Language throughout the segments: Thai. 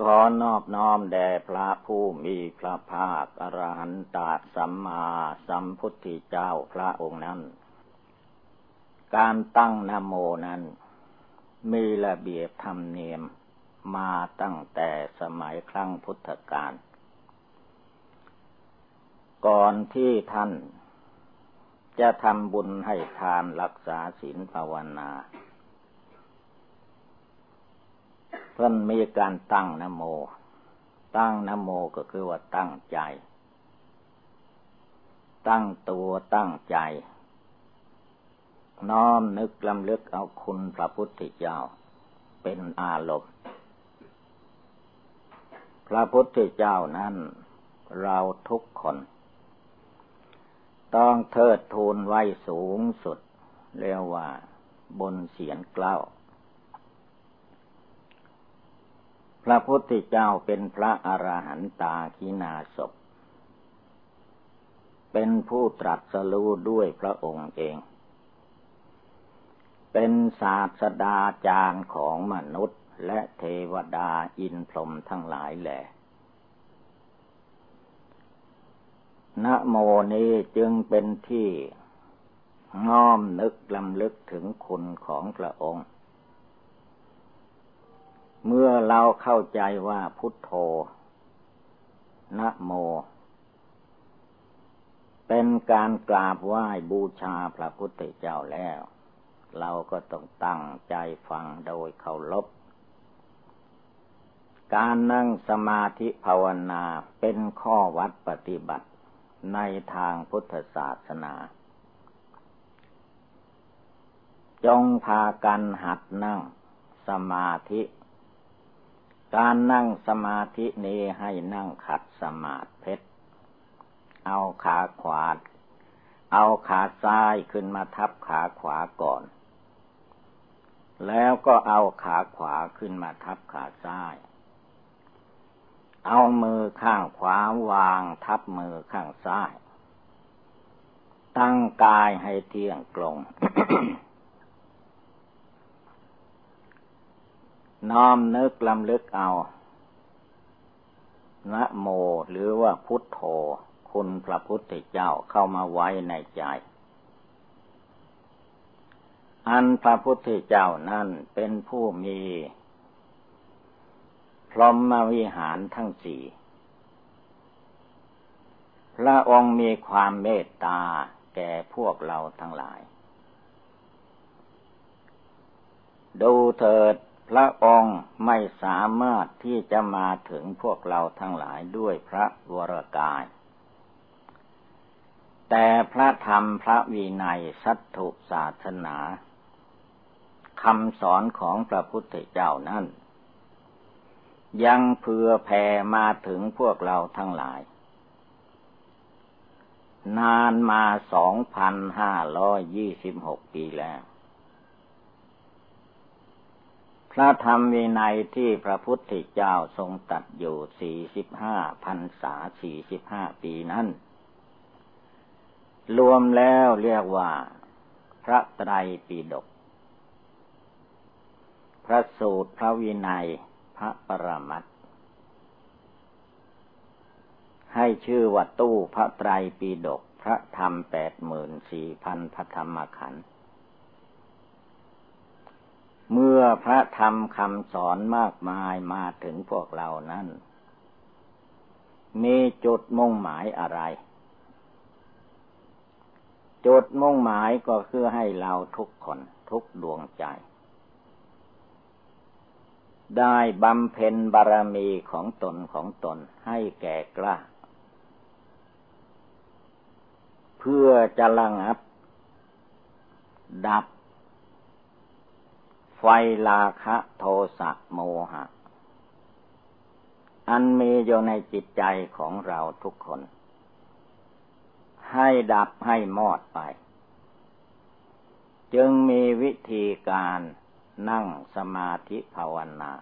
ขอนอบน้อมแด่พระผู้มีพระภาคอรหันตสัมมาสัมพุทธเจ้าพระองค์นั้น การตั้งนโมนั้น มีระเบียบธรรมเนียมมาตั้งแต่สมัยครั้งพุทธกาล ก่อนที่ท่านจะทำบุญให้ทานรักษาศีลภาวนา เพิ่นมีการตั้งนโม ตั้งนโมก็คือว่าตั้งใจ ตั้งตัวตั้งใจ น้อมนึกลำลึกเอาคุณพระพุทธเจ้า เป็นอารมณ์ พระพุทธเจ้านั้นเราทุกคน ต้องเทิดทูนไว้สูงสุด เรียกว่าบนเสียนเกล้า พระพุทธเจ้าเป็นพระอรหันตาคินาศพ เป็นผู้ตรัสรู้ด้วยพระองค์เอง เป็นศาสดาจารย์ของมนุษย์และเทวดาอินพรหมทั้งหลายแหละนะโมนี้จึงเป็นที่ง้อมนึกลำลึกถึงคุณของพระองค์ เมื่อเราเข้าใจว่าพุทโธนะโม เป็นการกราบไหว้บูชาพระพุทธเจ้าแล้ว เราก็ต้องตั้งใจฟังโดยเคารพการนั่งสมาธิภาวนาเป็นข้อวัดปฏิบัติในทางพุทธศาสนา จงพากันหัดนั่งสมาธิ การนั่งสมาธินี้ให้นั่งขัดสมาธิเพชร เอาขาขวา เอาขาซ้ายขึ้นมาทับขาขวาก่อน แล้วก็เอาขาขวาขึ้นมาทับขาซ้าย เอามือข้างขวาวางทับมือข้างซ้าย ตั้งกายให้เที่ยงตรง น้อมนึกลำลึกเอา นะโมหรือว่าพุทโธ คุณพระพุทธเจ้าเข้ามาไว้ในใจ อันพระพุทธเจ้านั่นเป็นผู้มี พรหมวิหารทั้งสี่ พระองค์มีความเมตตาแก่พวกเราทั้งหลาย ดูเถิด พระองค์ไม่สามารถที่จะมาถึงพวกเราทั้งหลายด้วยพระวรกาย แต่พระธรรมพระวินัยสัตถุศาสนาคำสอนของพระพุทธเจ้านั้น ยังเพื่อแผ่มาถึงพวกเราทั้งหลาย นานมาสองพันห้าร้อยยี่สิบหกปีแล้ว พระธรรมวินัยที่พระพุทธเจ้าทรงตัดอยู่สี่สิบห้าพันษาสี่สิบห้าปีนั้น รวมแล้วเรียกว่า พระไตรปิฎก พระสูตรพระวินัย พระปรมัตให้ชื่อว่าตู้พระไตรปิฎกพระธรรมแปดหมื่นสี่พันพระธรรมขันธ์ เมื่อพระธรรมคำสอนมากมายมาถึงพวกเรานั้น มีจุดมุ่งหมายอะไร จุดมุ่งหมายก็คือให้เราทุกคนทุกดวงใจ ได้บำเพ็ญบารมีของตนของตนให้แก่กล้า เพื่อจะระงับ ดับ ไฟลาคะโทสะโมหะ อันมีอยู่ในจิตใจของเราทุกคน ให้ดับให้มอดไป จึงมีวิธีการนั่งสมาธิภาวนา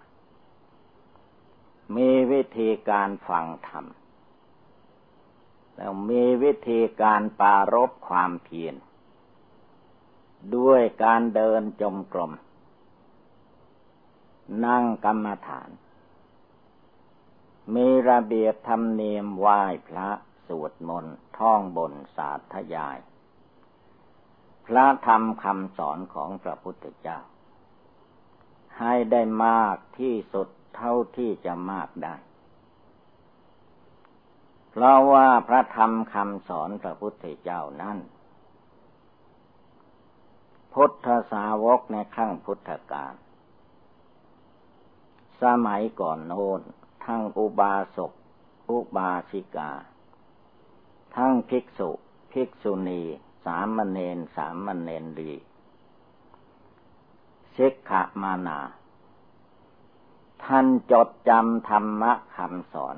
มีวิธีการฟังธรรม แล้วมีวิธีการปารบความเพียรด้วยการเดินจมกรม นั่งกรรมฐาน มีระเบียบธรรมเนียมไหว้พระสวดมนต์ท่องบนสาธยาย พระธรรมคำสอนของพระพุทธเจ้า ให้ได้มากที่สุดเท่าที่จะมากได้ เพราะว่าพระธรรมคำสอนพระพุทธเจ้านั้นพุทธสาวกในขั้งพุทธกาล สมัยก่อนโน้นทั้งอุบาสก อุบาสิกา ทั้งภิกษุ ภิกษุณี สามเณรสามเณรดีสิกขมานา ท่านจดจำธรรมะคำสอน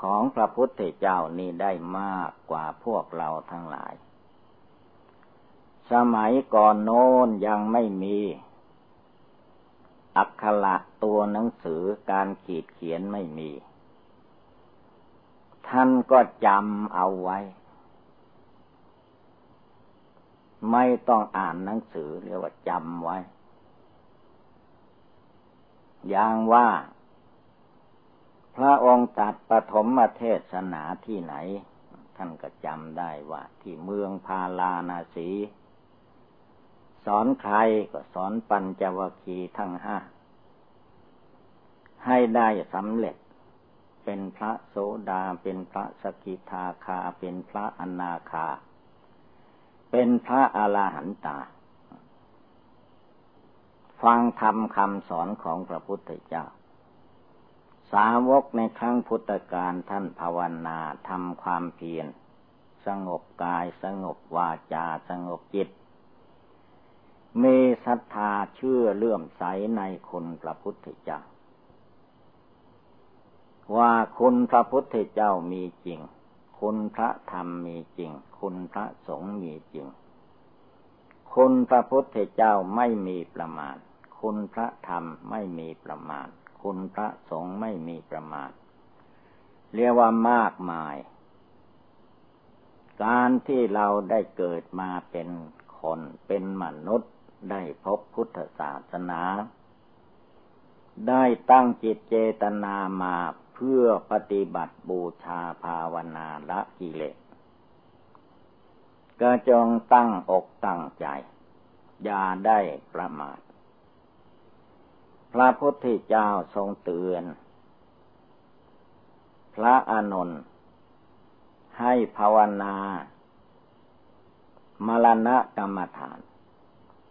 ของพระพุทธเจ้านี้ได้มากกว่าพวกเราทั้งหลาย สมัยก่อนโน้นยังไม่มี อักขระตัวหนังสือการขีดเขียนไม่มี ท่านก็จำเอาไว้ ไม่ต้องอ่านหนังสือเรียกว่าจำไว้ อย่างว่า พระองค์ตัดปฐมเทศนาที่ไหน ท่านก็จำได้ว่า ที่เมืองพาลานาสี สอนใครก็สอนปัญจวคีทั้งห้า ให้ได้สำเร็จ เป็นพระโสดาเป็นพระสกิทาคา เป็นพระอนาคา เป็นพระอาลาหันตา ฟังธรรมคำสอนของพระพุทธเจ้า สาวกในครั้งพุทธกาลท่านภาวนาทำความเพียรสงบกายสงบวาจาสงบจิต มีศรัทธาเชื่อเลื่อมใสในคุณพระพุทธเจ้า ว่าคุณพระพุทธเจ้ามีจริง คุณพระธรรมมีจริง คุณพระสงฆ์มีจริง คุณพระพุทธเจ้าไม่มีประมาณ คุณพระธรรมไม่มีประมาณ คุณพระสงฆ์ไม่มีประมาณ เรียกว่ามากมาย การที่เราได้เกิดมาเป็นคนเป็นมนุษย์ ได้พบพุทธศาสนา ได้ตั้งจิตเจตนามาเพื่อปฏิบัติบูชาภาวนาละกิเลสก็จงตั้งอกตั้งใจ อย่าได้ประมาท พระพุทธเจ้าทรงเตือน พระอานนท์ให้ภาวนา มรณะกรรมฐาน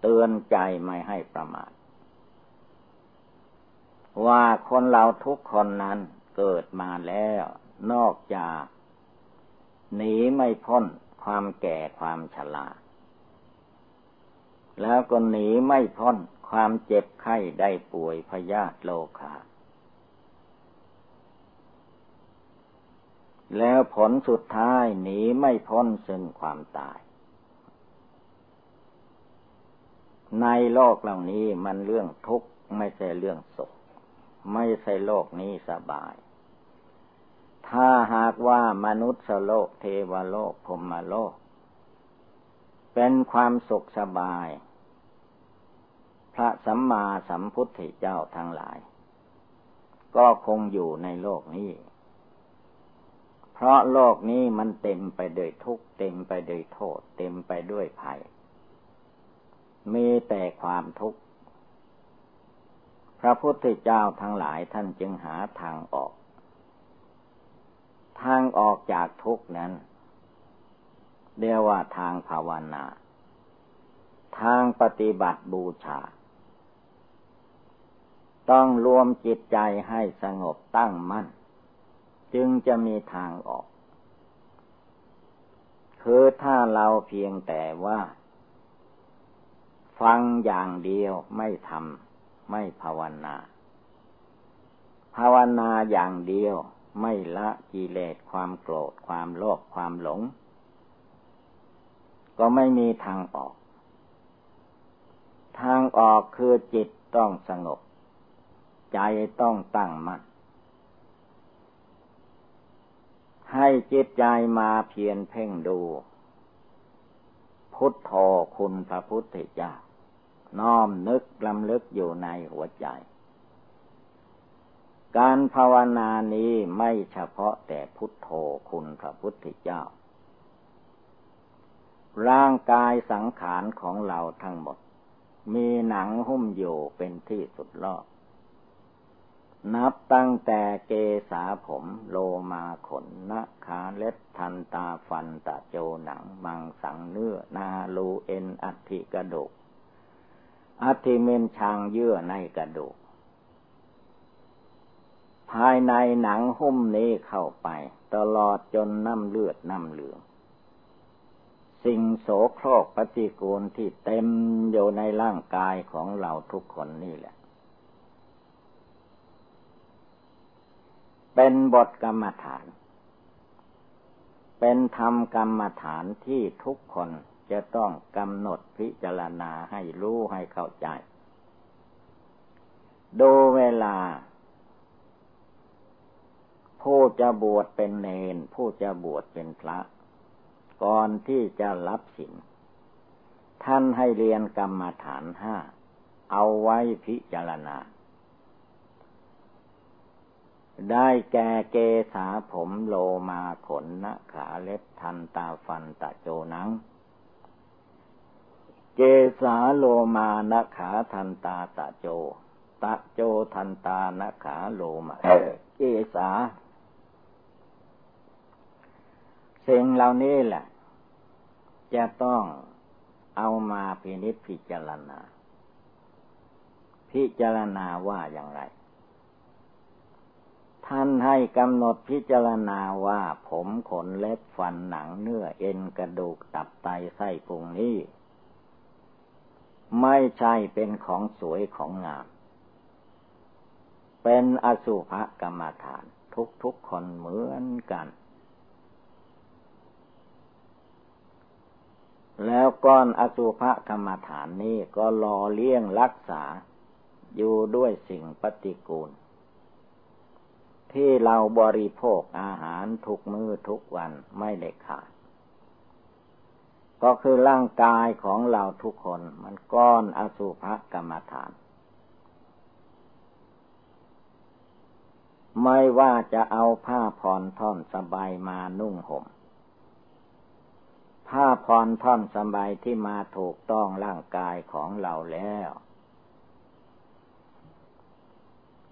เตือนใจไม่ให้ประมาทว่าคนเราทุกคนนั้นเกิดมาแล้ว นอกจากหนีไม่พ้นความแก่ความชราแล้วก็หนีไม่พ้นความเจ็บไข้ได้ป่วยพยาธิโลคาแล้วผลสุดท้ายหนีไม่พ้นซึ่งความตาย ในโลกเหล่านี้มันเรื่องทุกข์ไม่ใช่เรื่องสุข ไม่ใช่โลกนี้สบาย ถ้าหากว่ามนุษย์โลกเทวโลกพรมโลก เป็นความสุขสบาย พระสัมมาสัมพุทธเจ้าทั้งหลาย ก็คงอยู่ในโลกนี้ เพราะโลกนี้มันเต็มไปด้วยทุกข์เต็มไปด้วยโทษ เต็มไปด้วยภัย มีแต่ความทุกข์ พระพุทธเจ้าทั้งหลายท่านจึงหาทางออก ทางออกจากทุกข์นั้นเรียกว่าทางภาวนา ทางปฏิบัติบูชา ต้องรวมจิตใจให้สงบตั้งมั่น จึงจะมีทางออก คือถ้าเราเพียงแต่ว่า ฟังอย่างเดียวไม่ทำไม่ภาวนา ภาวนาอย่างเดียวไม่ละกิเลสความโกรธความโลภความหลง ก็ไม่มีทางออก ทางออกคือจิตต้องสงบ ใจต้องตั้งมัน่นให้จิตใจมาเพียรเพ่งดู พุทโธคุณพระพุทธเจ้า น้อมนึกลำลึกอยู่ในหัวใจ การภาวนานี้ไม่เฉพาะแต่พุทโธคุณพระพุทธเจ้า ร่างกายสังขารของเราทั้งหมด มีหนังหุ้มอยู่เป็นที่สุดรอบ นับตั้งแต่เกษาผมโลมาขนนะขาเล็บทันตาฟันตะโจหนัง มังสังเนื้อ นาลูเอ็นอัฐิกระดูก อัฐิเมนชางเยื่อในกระดูก ภายในหนังหุ้มนี้เข้าไป ตลอดจนน้ำเลือดน้ำเหลือง สิ่งโสโครกปฏิกูลที่เต็มอยู่ในร่างกายของเราทุกคนนี่แหละ เป็นบทกรรมฐาน เป็นธรรมกรรมฐานที่ทุกคน จะต้องกำหนดพิจารณาให้รู้ให้เข้าใจ ดูเวลา ผู้จะบวชเป็นเนน ผู้จะบวชเป็นพระ ก่อนที่จะรับสินท่านให้เรียนกรรมฐานห้า เอาไว้พิจารณา ได้แก่เกษาผมโลมาขนนะขาเล็บทันตาฟันตะโจนัง เกษาโลมานะขาทันตาตะโจ ตะโจทันตานะขาโลมาเกษาสิ่งเหล่านี้แหละ จะต้องเอามาพินิจพิจารณา พิจารณาว่าอย่างไร ท่านให้กำหนดพิจารณาว่าผมขนเล็บฟันหนังเนื้อเอ็นกระดูกตับไตไส้พุงนี้ ไม่ใช่เป็นของสวยของงาม เป็นอสุภกรรมฐาน ทุกๆคนเหมือนกัน แล้วก้อนอสุภกรรมฐานนี้ก็รอเลี้ยงรักษาอยู่ด้วยสิ่งปฏิกูล ที่เราบริโภคอาหารทุกมือทุกวันไม่ได้ขาด ก็คือร่างกายของเราทุกคน มันก้อนอสุภกรรมฐาน ไม่ว่าจะเอาผ้าผ่อนท่อนสบายมานุ่งห่มผ้าผ่อนท่อนสบายที่มาถูกต้องร่างกายของเราแล้ว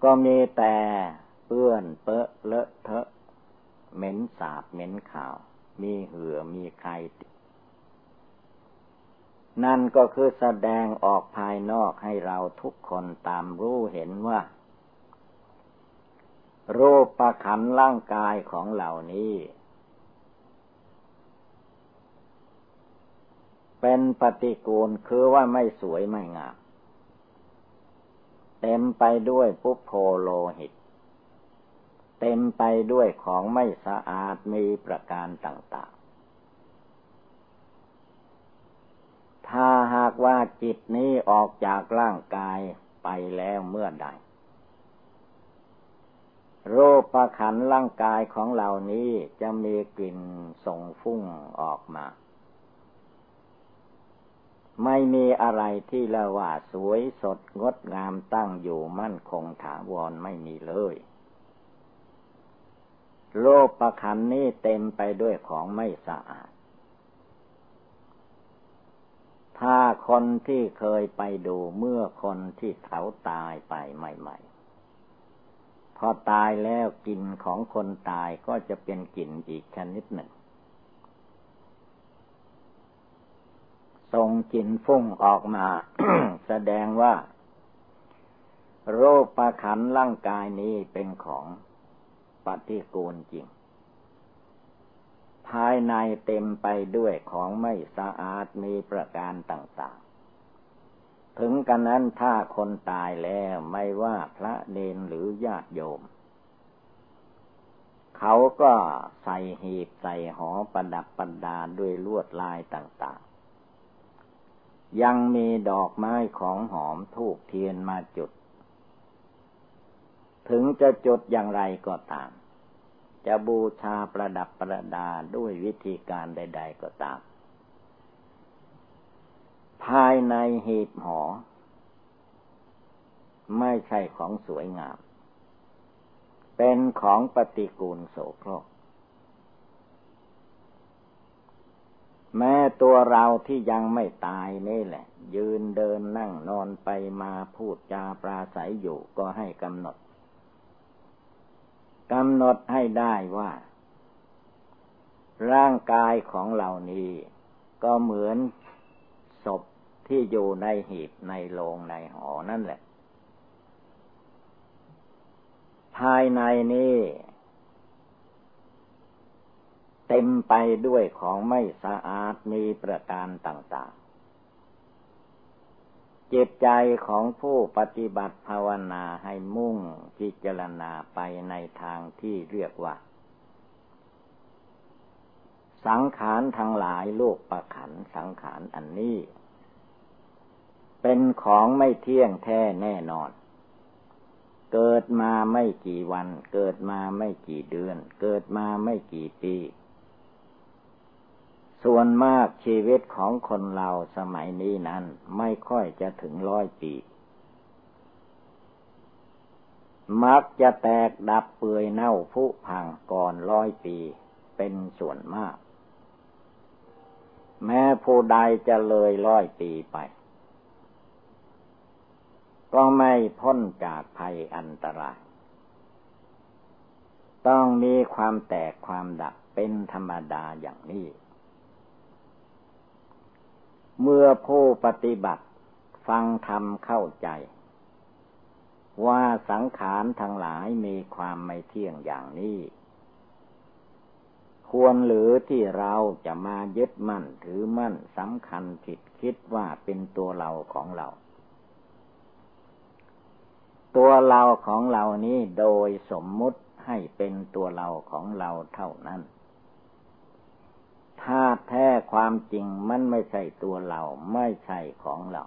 ก็มีแต่เปื้อนเปอะเลอะเทอะเหม็นสาบเหม็นข่าว มีเหือมีใครติ นั่นก็คือแสดงออกภายนอกให้เราทุกคนตามรู้เห็นว่า รูปประขันร่างกายของเหล่านี้ เป็นปฏิกูลคือว่าไม่สวยไม่งาม เต็มไปด้วยปุโพโลหิต เต็มไปด้วยของไม่สะอาดมีประการต่างๆ ถ้าหากว่าจิตนี้ออกจากร่างกายไปแล้วเมื่อใด โรคประขันร่างกายของเหล่านี้จะมีกลิ่นส่งฟุ้งออกมา ไม่มีอะไรที่ละว่าสวยสดงดงามตั้งอยู่มั่นคงถาวรไม่มีเลยโลกประคันนี้เต็มไปด้วยของไม่สะอาด ถ้าคนที่เคยไปดูเมื่อคนที่เขาตายไปใหม่ๆ พอตายแล้วกลิ่นของคนตายก็จะเป็นกลิ่นอีกชนิดหนึ่งทรงกลิ่นฟุ้งออกมา แสดงว่า โรคประคันร่างกายนี้เป็นของปฏิกูลจริงายในเต็มไปด้วยของไม่สะอาดมีประการต่างๆ ถึงกันนั้นถ้าคนตายแล้วไม่ว่าพระเนนหรือญาติโยม เขาก็ใส่หีบใส่หอประดับประดาด้วยลวดลายต่างๆ ยังมีดอกไม้ของหอมทูกเทียนมาจุด ถึงจะจุดอย่างไรก็ตาม จะบูชาประดับประดาด้วยวิธีการใด ๆก็ตาม ภายในหีบหอ ไม่ใช่ของสวยงาม เป็นของปฏิกูลโสโครกแม้ตัวเราที่ยังไม่ตายนี่แหละ ยืนเดินนั่งนอนไปมาพูดจาปราศัยอยู่ก็ให้กำหนด กำหนดให้ได้ว่า ร่างกายของเหล่านี้ ก็เหมือนศพที่อยู่ในหีบในโลงในหอนั่นแหละ ภายในนี้เต็มไปด้วยของไม่สะอาดมีประการต่าง ๆ จิตใจของผู้ปฏิบัติภาวนาให้มุ่งพิจารณาไปในทางที่เรียกว่า สังขารทั้งหลายโลกประขันสังขารอันนี้ เป็นของไม่เที่ยงแท้แน่นอน เกิดมาไม่กี่วัน เกิดมาไม่กี่เดือน เกิดมาไม่กี่ปี ส่วนมากชีวิตของคนเราสมัยนี้นั้นไม่ค่อยจะถึงร้อยปี มักจะแตกดับเปื่อยเน่าผุพังก่อนร้อยปีเป็นส่วนมาก แม้ผู้ใดจะเลยร้อยปีไป ก็ไม่พ้นจากภัยอันตราย ต้องมีความแตกความดับเป็นธรรมดาอย่างนี้ เมื่อผู้ปฏิบัติ ฟังธรรมเข้าใจ ว่าสังขารทั้งหลายมีความไม่เที่ยงอย่างนี้ ควรหรือที่เราจะมายึดมั่นถือมั่นสำคัญผิดคิดว่าเป็นตัวเราของเรา ตัวเราของเรานี้โดยสมมุติให้เป็นตัวเราของเราเท่านั้น ถ้าแท้ความจริงมันไม่ใช่ตัวเรา ไม่ใช่ของเรา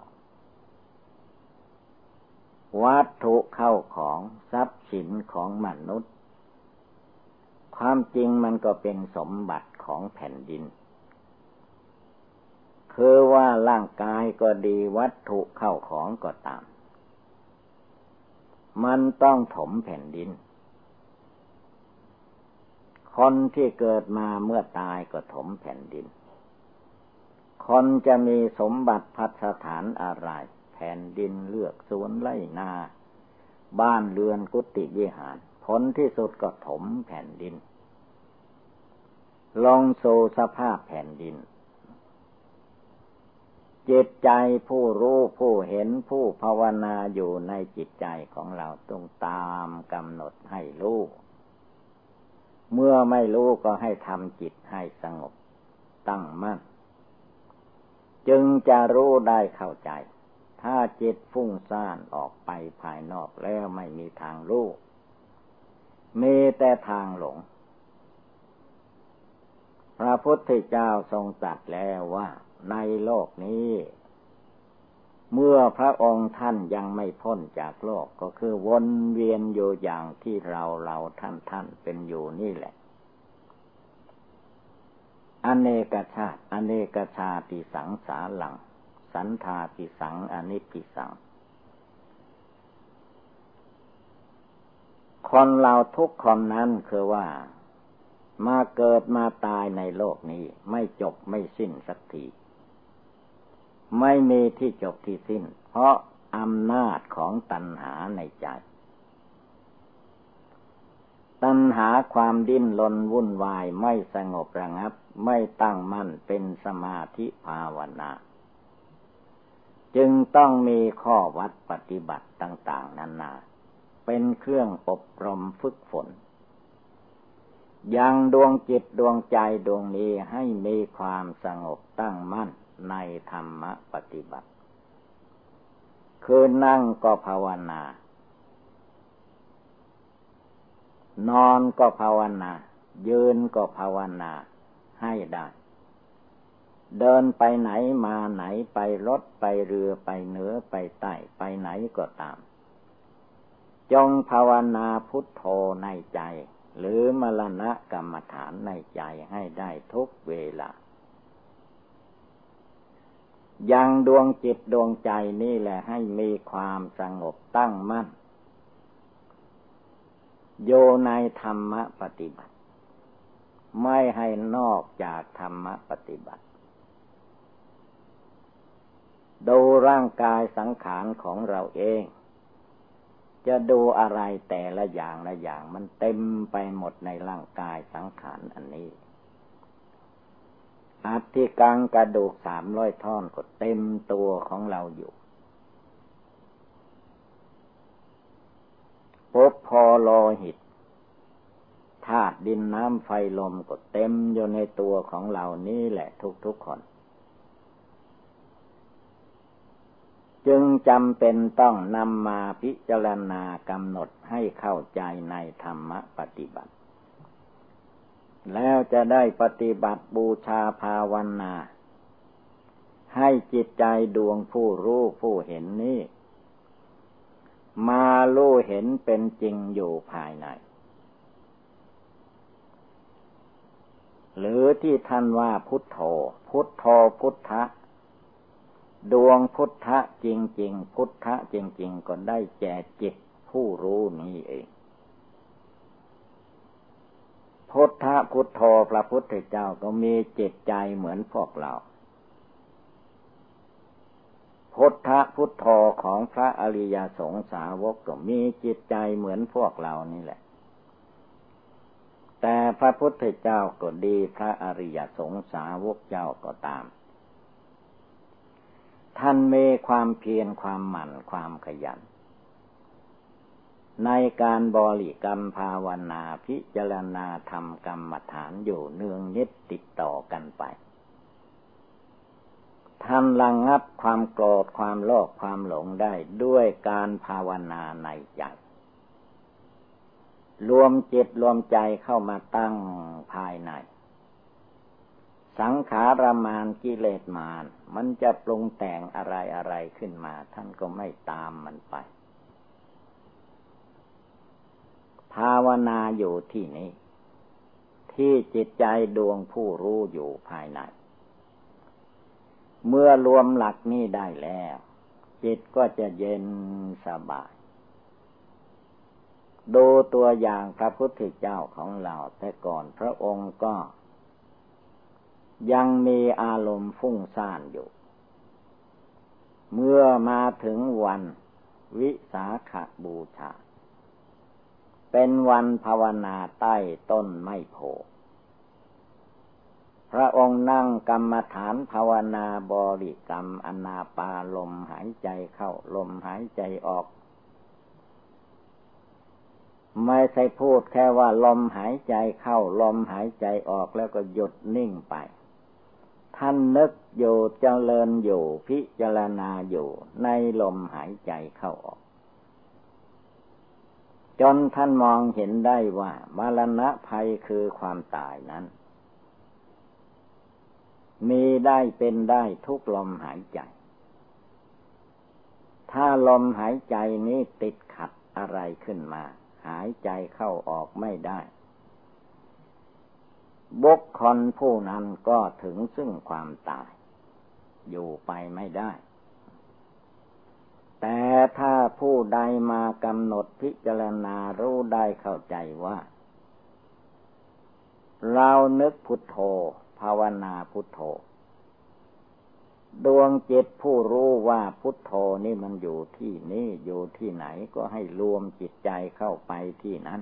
วัตถุเข้าของทรัพย์สินของมนุษย์ ความจริงมันก็เป็นสมบัติของแผ่นดิน คือว่าร่างกายก็ดีวัตถุเข้าของก็ตาม มันต้องถมแผ่นดิน คนที่เกิดมาเมื่อตายก็ถมแผ่นดิน คนจะมีสมบัติพัฒสถานอะไร แผ่นดินเลือกสวนไร่นา บ้านเรือนกุฏิวิหาร ผลที่สุดก็ถมแผ่นดิน ลองโซสภาพแผ่นดินจิตใจผู้รู้ผู้เห็นผู้ภาวนาอยู่ในจิตใจของเราต้องตามกำหนดให้รู้ เมื่อไม่รู้ก็ให้ทำจิตให้สงบ ตั้งมั่น จึงจะรู้ได้เข้าใจ ถ้าจิตฟุ้งซ่านออกไปภายนอกแล้วไม่มีทางรู้มีแต่ทางหลง พระพุทธเจ้าทรงตรัสแล้วว่า ในโลกนี้ เมื่อพระองค์ท่านยังไม่พ้นจากโลกก็คือวนเวียนอยู่อย่างที่เราเราท่านท่านเป็นอยู่นี่แหละ อเนกชาติ อเนกชาติสังสาหลัง สันธาติสังอนิพิสัง คนเราทุกคนนั้นคือว่า มาเกิดมาตายในโลกนี้ไม่จบไม่สิ้นสักที ไม่มีที่จบที่สิ้น เพราะอำนาจของตัณหาในใจ ตัณหาความดิ้นรนวุ่นวายไม่สงบระงับ ไม่ตั้งมั่นเป็นสมาธิภาวนา จึงต้องมีข้อวัดปฏิบัติต่าง ๆนานา เป็นเครื่องอบรมฝึกฝนยังดวงจิตดวงใจดวงนี้ให้มีความสงบตั้งมั่น ในธรรมปฏิบัติ คือนั่งก็ภาวนา นอนก็ภาวนา ยืนก็ภาวนาให้ได้ เดินไปไหนมาไหนไปรถไปเรือไปเหนือไปใต้ไปไหนก็ตาม จงภาวนาพุทโธในใจ หรือมรณะกรรมฐานในใจให้ได้ทุกเวลา ยังดวงจิตดวงใจนี่แหละให้มีความสงบตั้งมั่น โยในธรรมปฏิบัติ ไม่ให้นอกจากธรรมปฏิบัติ ดูร่างกายสังขารของเราเอง จะดูอะไรแต่ละอย่างละอย่างมันเต็มไปหมดในร่างกายสังขารอันนี้ อัฐิกังกระดูกสามร้อยท่อนก็เต็มตัวของเราอยู่ปุ๊บพอโลหิตธาตุดินน้ำไฟลมก็เต็มอยู่ในตัวของเรานี่แหละทุกๆคน จึงจำเป็นต้องนำมาพิจารณากำหนดให้เข้าใจในธรรมปฏิบัติ แล้วจะได้ปฏิบัติบูชาภาวนา ให้จิตใจดวงผู้รู้ผู้เห็นนี้ มารู้เห็นเป็นจริงอยู่ภายใน หรือที่ท่านว่าพุทโธ พุทโธพุทธะ ดวงพุทธะจริง ๆ พุทธะจริง ๆ ก็ได้แก่จิตผู้รู้นี้เอง พุทธพุทโธพระพุทธเจ้าก็มีจิตใจเหมือนพวกเรา พุทธพุทโธของพระอริยสงสาวกก็มีจิตใจเหมือนพวกเรานี่แหละ แต่พระพุทธเจ้าก็ดีพระอริยสงสาวกเจ้าก็ตาม ท่านเมความเพียรความหมั่นความขยัน ในการบริกรรมภาวนาพิจารณาธรรมกรรมฐานอยู่เนืองนิดติดต่อกันไปทำระงงับความโกรธความโลภความหลงได้ด้วยการภาวนาในใจ รวมจิตรวมใจเข้ามาตั้งภายใน สังขารมานกิเลสมาน มันจะปรุงแต่งอะไรอะไรขึ้นมา ท่านก็ไม่ตามมันไป ภาวนาอยู่ที่นี้ ที่จิตใจดวงผู้รู้อยู่ภายใน เมื่อรวมหลักนี้ได้แล้ว จิตก็จะเย็นสบาย ดูตัวอย่างพระพุทธเจ้าของเราแต่ก่อนพระองค์ก็ยังมีอารมณ์ฟุ้งซ่านอยู่ เมื่อมาถึงวันวิสาขบูชา เป็นวันภาวนาใต้ต้นไม้โพพระองค์นั่งกรรมฐานภาวนาบริกรรมอนาปาลมหายใจเข้าลมหายใจออก ไม่ใช่พูดแค่ว่าลมหายใจเข้าลมหายใจออกแล้วก็หยุดนิ่งไป ท่านนึกอยู่เจริญอยู่พิจารณาอยู่ในลมหายใจเข้าออก จนท่านมองเห็นได้ว่ามรณะภัยคือความตายนั้น มีได้เป็นได้ทุกลมหายใจ ถ้าลมหายใจนี้ติดขัดอะไรขึ้นมา หายใจเข้าออกไม่ได้บุคคลผู้นั้นก็ถึงซึ่งความตาย อยู่ไปไม่ได้ แต่ถ้าผู้ใดมากำหนดพิจารณารู้ได้เข้าใจว่า เรานึกพุทโธ ภาวนาพุทโธ ดวงจิตผู้รู้ว่าพุทโธนี่มันอยู่ที่นี่อยู่ที่ไหนก็ให้รวมจิตใจเข้าไปที่นั้น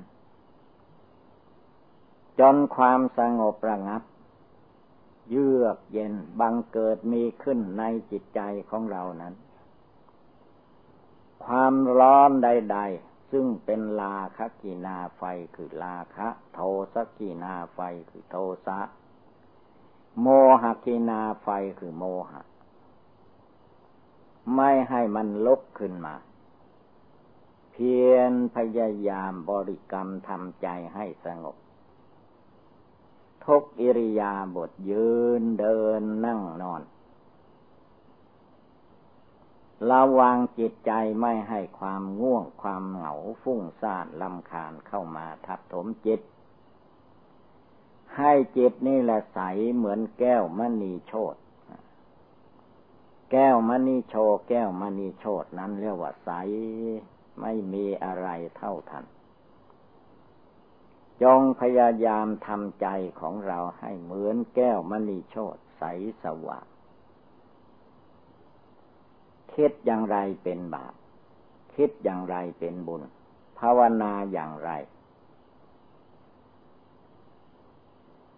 จนความสงบระงับ เยือกเย็นบังเกิดมีขึ้นในจิตใจของเรานั้น ความร้อนใด ๆ ซึ่งเป็นลาคกีนาไฟคือลาคะ โทสกีนาไฟคือโทสะ โมหกีนาไฟคือโมหะ ไม่ให้มันลุกขึ้นมา เพียรพยายามบริกรรมทำใจให้สงบทุกอิริยาบถยืนเดินนั่งนอน ระวังจิตใจไม่ให้ความง่วงความเหงาฟุ้งซ่านลำคาญเข้ามาทับถมจิต ให้จิตนี่แหละใสเหมือนแก้วมณีโชตแก้วมณีโชแก้วมณีโชตนั้นเรียกว่าใสไม่มีอะไรเท่าทัน จงพยายามทำใจของเราให้เหมือนแก้วมณีโชตใสสว่าง คิดอย่างไรเป็นบาปคิดอย่างไรเป็นบุญ ภาวนาอย่างไร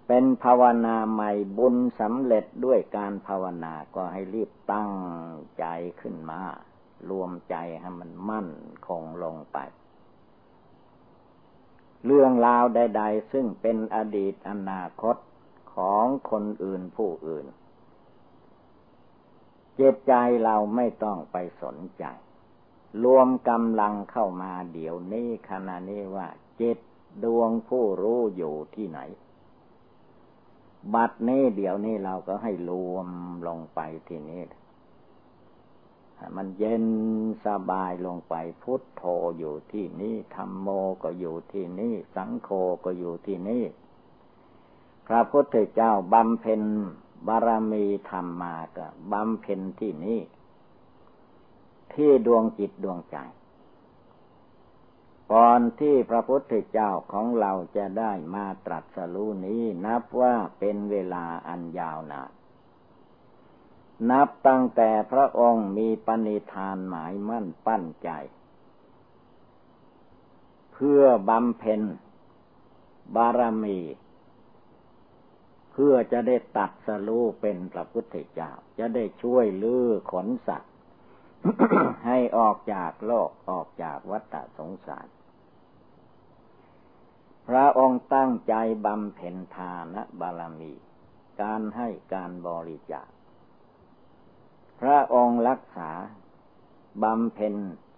เป็นภาวนาใหม่บุญสำเร็จด้วยการภาวนาก็ให้รีบตั้งใจขึ้นมา รวมใจให้มันมั่นคงลงไป เรื่องราวใด ๆ ซึ่งเป็นอดีตอนาคตของคนอื่นผู้อื่น จิตใจเราไม่ต้องไปสนใจ รวมกำลังเข้ามาเดี๋ยวนี้ขณะนี้ว่าจิตดวงผู้รู้อยู่ที่ไหน บัดนี้เดี๋ยวนี้เราก็ให้รวมลงไปที่นี้มันเย็นสบายลงไปพุทโธอยู่ที่นี่ธรรมโมก็อยู่ที่นี่ สังโฆก็อยู่ที่นี่ พระพุทธเจ้าบำเพ็ญ บารมีธรรมมาก็บำเพ็ญที่นี่ที่ดวงจิตดวงใจก่อนที่พระพุทธเจ้าของเราจะได้มาตรัสรู้นี้ นับว่าเป็นเวลาอันยาวนานนับตั้งแต่พระองค์มีปณิธานหมายมั่นปั้นใจ เพื่อบำเพ็ญบารมี พื่อจะได้ตัดสรู้เป็นพระพุทธเจ้า จะได้ช่วยลื้อขนสัตว์ ให้ออกจากโลกออกจากวัฏสงสาร พระองค์ตั้งใจบำเพ็ญทานบารมี การให้การบริจาค พระองค์รักษาบำเพ็ญ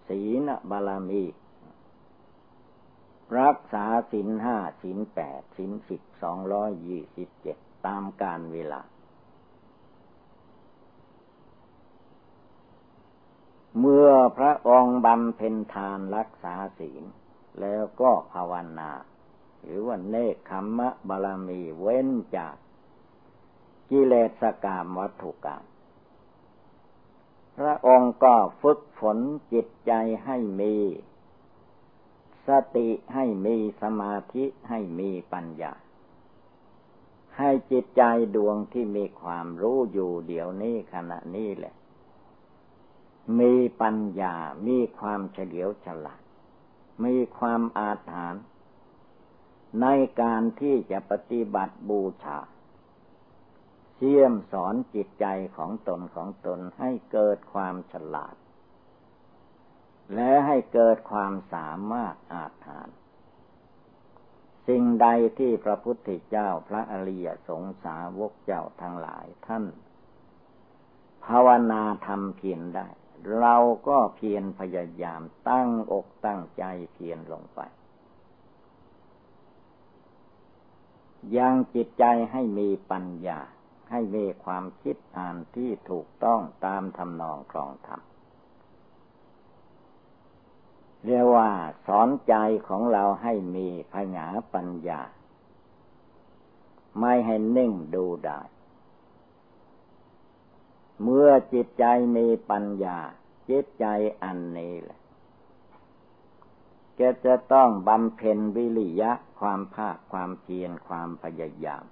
ศีลบารมี รักษาศีลห้าศีลแปดศีลสิบสองร้อยยี่สิบเจ็ด ตามการเวลา เมื่อพระองค์บำเพ็ญทานรักษาศีล แล้วก็ภาวนา หรือว่าเนคขมมะบาลมีเว้นจากกิเลสกามวัตถุกรรมพระองค์ก็ฝึกฝนจิตใจให้มี สติให้มีสมาธิให้มีปัญญา ให้จิตใจดวงที่มีความรู้อยู่เดี๋ยวนี้ขณะนี้แหละ มีปัญญา มีความเฉลียวฉลาด มีความอาถรรพ์ในการที่จะปฏิบัติบูชาเชี่ยมสอนจิตใจของตนของตนให้เกิดความฉลาด และให้เกิดความสามารถอาถรรพ์ สิ่งใดที่พระพุทธเจ้าพระอริยสงสาวกเจ้าทั้งหลายท่าน ภาวนาทำเพียรได้ เราก็เพียรพยายามตั้งอกตั้งใจเพียรลงไปยังจิตใจให้มีปัญญา ให้มีความคิดอ่านที่ถูกต้องตามทำนองครองธรรม เรียกว่าสอนใจของเราให้มีพญาปัญญา ไม่ให้นิ่งดูได้ เมื่อจิตใจมีปัญญา จิตใจอันนี้แหละก็จะต้องบำเพ็ญวิริยะ ความภาคความเพียรความพยายาม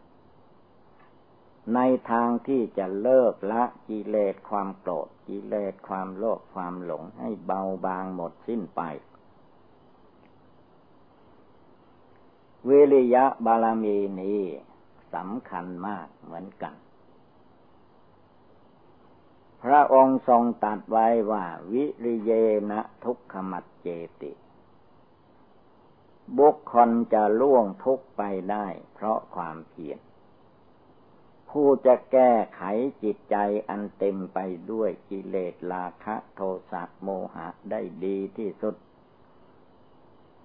ในทางที่จะเลิกละกิเลสความโกรธกิเลสความโลภความหลงให้เบาบางหมดสิ้นไป วิริยะบาลมีนี้สำคัญมากเหมือนกัน พระองค์ทรงตัดไว้ว่า วิริเยนะทุกขมัดเจติ บุคคลจะล่วงทุกไปได้เพราะความเพียร ผู้จะแก้ไขจิตใจอันเต็มไปด้วยกิเลสราคะโทสะโมหะได้ดีที่สุด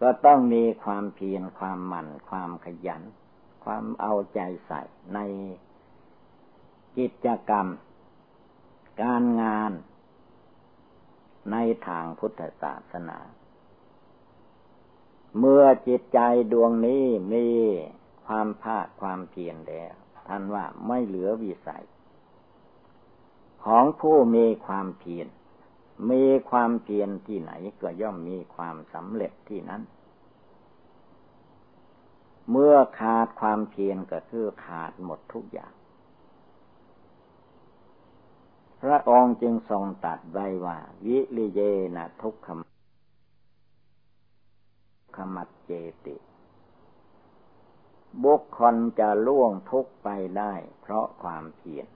ก็ต้องมีความเพียรความหมั่น ความขยัน ความเอาใจใส่ในกิจกรรม การงานในทางพุทธศาสนา เมื่อจิตใจดวงนี้มีความภาคความเพียรแล้ว ท่านว่าไม่เหลือวิสัย ของผู้มีความเพียรมีความเพียรที่ไหนก็ย่อมมีความสำเร็จที่นั้น เมื่อขาดความเพียรก็คือขาดหมดทุกอย่าง พระองค์จึงทรงตัดไว้ว่า วิริเยนะทุกขมขมัดเจติ บุคคลจะล่วงทุกไปได้ เพราะความเพียร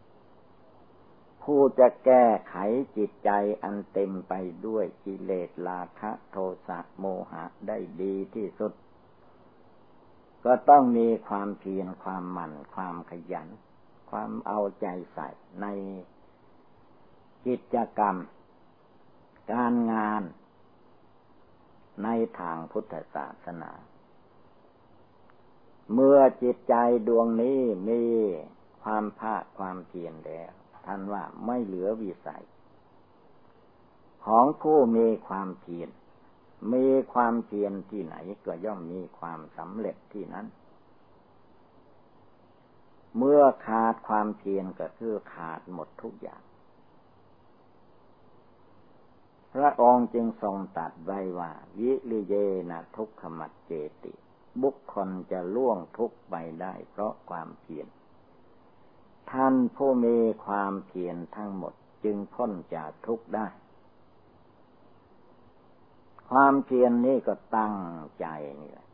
ผู้จะแก้ไขจิตใจอันเต็มไปด้วยกิเลสราคะโทสะโมหะได้ดีที่สุด ก็ต้องมีความเพียรความหมั่น ความขยัน ความเอาใจใส่ในกิจกรรม การงานในทางพุทธศาสนา เมื่อจิตใจดวงนี้มีความภาคความเพียรแล้ว ท่านว่าไม่เหลือวิสัย ของผู้มีความเพียรมีความเพียรที่ไหนก็ย่อมมีความสำเร็จที่นั้น เมื่อขาดความเพียรก็คือขาดหมดทุกอย่าง พระองค์จึงทรงตัดไว้ว่า วิริเยนะทุกขมัดเจติ บุคคลจะล่วงทุกไปได้เพราะความเพียรท่านผู้มีความเพียรทั้งหมดจึงพ้นจากทุกข์ได้ ความเพียรนนี้ก็ตั้งใจนี่แหละ